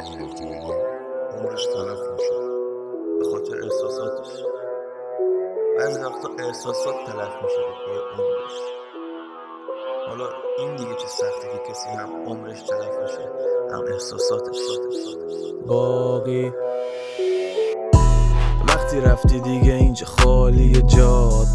عمرش تلف میشه. به خاطر احساساتش. بعضی وقتا احساسات تلف میشه به عمرش. حالا این دیگه چه سخته که کسی هم عمرش تلف میشه هم احساساتش. باقی. وقتی رفتی دیگه اینجا خالی جاد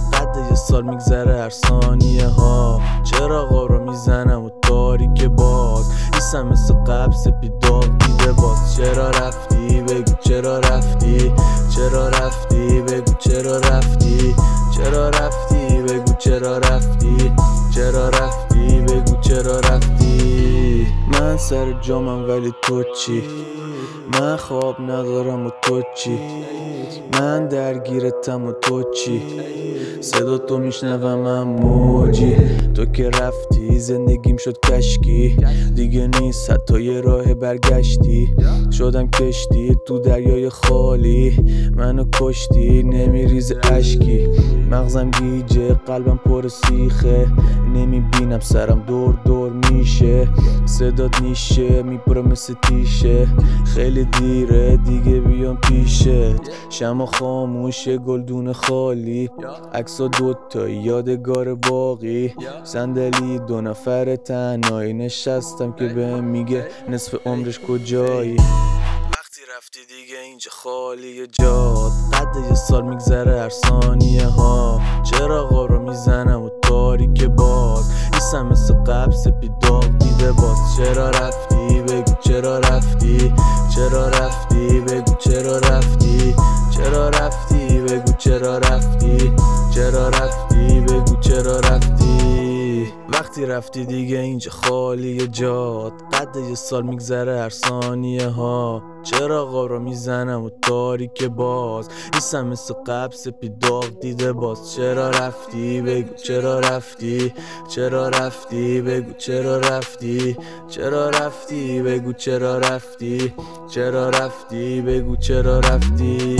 سال میگذره هر ثانیه ها. چرا رو می‌زنم و تاریک باز؟ نیستم مثل قبل سپید دیده باز. چرا رفتی؟ بگو چرا رفتی؟ چرا رفتی؟ بگو چرا رفتی؟ چرا رفتی؟ بگو چرا رفتی؟ چرا رفتی؟ بگو چرا رفتی؟ من سر جامم ولی تو چی؟ من خواب ندارم و تو چی؟ من درگیرتم و تو چی؟ صدا تو میشنوم من موجی تو که رفتی زندگیم شد کشکی. دیگه نیست حتی یه راه برگشتی. شدم کشتی تو دریای خالی. منو کشتی نمیریز اشکی. مغزم گیجه قلبم پر سیخه. نمی‌بینم سرم دور دور میشه. صدات نیشه میپره مثل تیشه. خیلی دیره دیگه بیام پیشت شما خاموشه گلدون خالی. عکسا دوتا یادگار باقی. صندلی دو نفر تنهایی. نشستم که به میگه نصف عمرش کجایی. وقتی رفتی دیگه اینجا خالی جاد قد یه سال میگذره هر ثانیه ها. چرا سپید داغ دیده باز. چرا رفتی؟ بگو چرا رفتی؟ چرا رفتی؟ بگو چرا رفتی؟ رفتی دیگه اینجا خالی جاد قد یه سال میگذره هر ثانیه ها. چرا رو می‌زنم و تاریک باز؟ نیستم مثل قبل سپید دیده باز. چرا رفتی؟ بگو. چرا رفتی؟ چرا رفتی؟ بگو. چرا رفتی؟ چرا رفتی؟ بگو. چرا رفتی؟ چرا رفتی؟ بگو. چرا رفتی؟